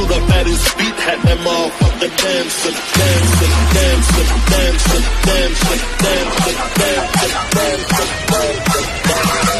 to the baddest beat, had them all fucking dancing, dancing, dancing, dancing, dancing, dancing, dancing, dancing, dancing, dancing, dancing, dancing.